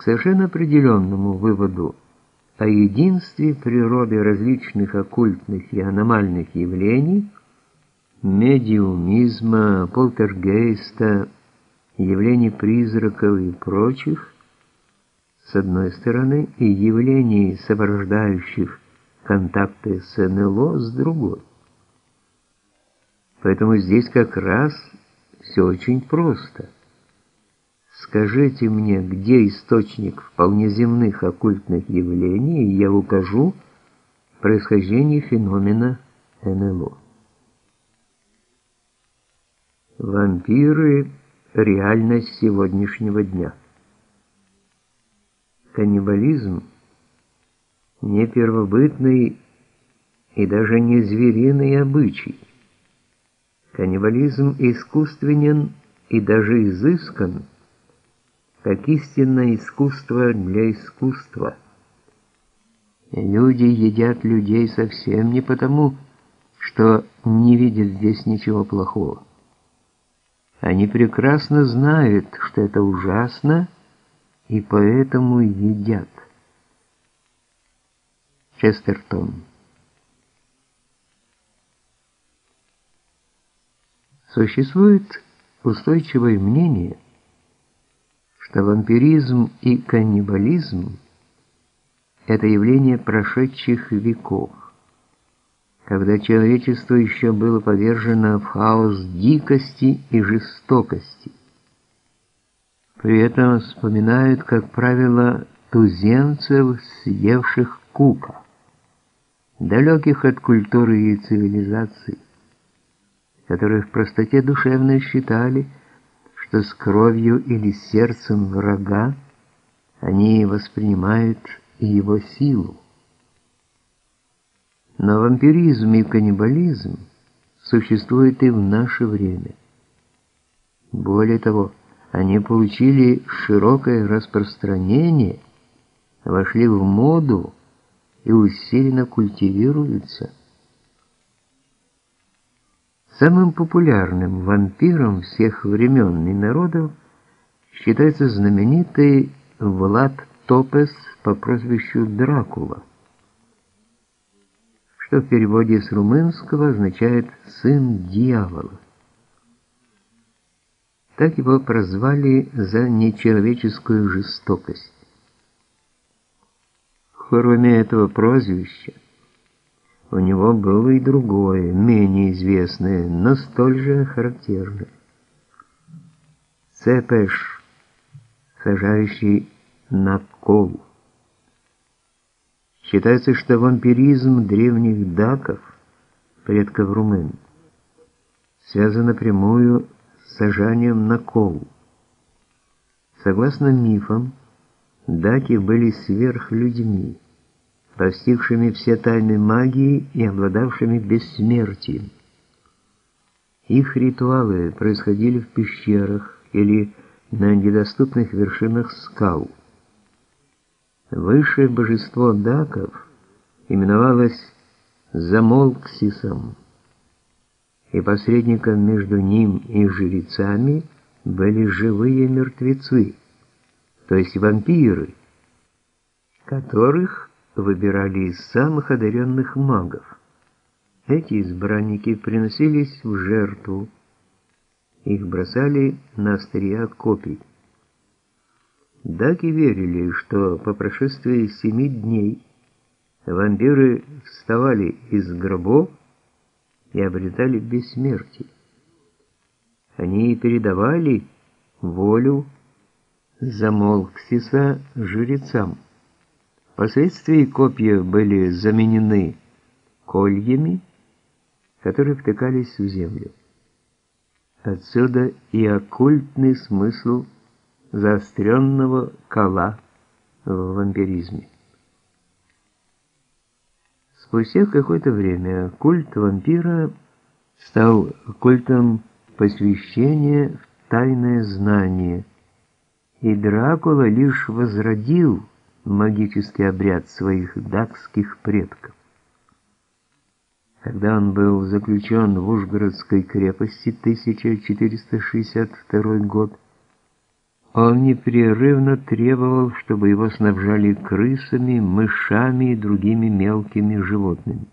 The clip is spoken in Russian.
к совершенно определенному выводу о единстве природы различных оккультных и аномальных явлений, медиумизма, полтергейста, явлений призраков и прочих, с одной стороны, и явлений, сопровождающих контакты с НЛО, с другой. Поэтому здесь как раз все очень просто. Скажите мне, где источник вполне земных оккультных явлений, и я укажу происхождение феномена НЛО. Вампиры – реальность сегодняшнего дня. Каннибализм – не первобытный и даже не звериный обычай. Каннибализм искусственен и даже изыскан, как истинное искусство для искусства. Люди едят людей совсем не потому, что не видят здесь ничего плохого. Они прекрасно знают, что это ужасно, и поэтому едят. Честертон Существует устойчивое мнение, что вампиризм и каннибализм – это явление прошедших веков, когда человечество еще было повержено в хаос дикости и жестокости. При этом вспоминают, как правило, туземцев, съевших кука, далеких от культуры и цивилизации которые в простоте душевной считали, что с кровью или сердцем врага они воспринимают и его силу. Но вампиризм и каннибализм существуют и в наше время. Более того, они получили широкое распространение, вошли в моду и усиленно культивируются. Самым популярным вампиром всех времен и народов считается знаменитый Влад Топес по прозвищу Дракула, что в переводе с румынского означает «сын дьявола». Так его прозвали за нечеловеческую жестокость. Кроме этого прозвища, у него было и другое, менее известное, но столь же характерное. Цепеш, сажающий на кол. Считается, что вампиризм древних даков, предков румын, связан напрямую с сажанием на кол. Согласно мифам, даки были сверхлюдьми постигшими все тайны магии и обладавшими бессмертием. Их ритуалы происходили в пещерах или на недоступных вершинах скал. Высшее божество даков именовалось Замолксисом, и посредником между ним и жрецами были живые мертвецы, то есть вампиры, которых выбирали из самых одаренных магов. Эти избранники приносились в жертву, их бросали на острия копий. Даки верили, что по прошествии семи дней вампиры вставали из гробов и обретали бессмертие. Они передавали волю Замолксиса жрецам. Впоследствии копья были заменены кольями, которые втыкались в землю. Отсюда и оккультный смысл заостренного кола в вампиризме. Спустя какое-то время культ вампира стал культом посвящения в тайное знание, и Дракула лишь возродил магический обряд своих дакских предков. Когда он был заключен в Ужгородской крепости 1462 год, Он непрерывно требовал, чтобы его снабжали крысами, мышами и другими мелкими животными.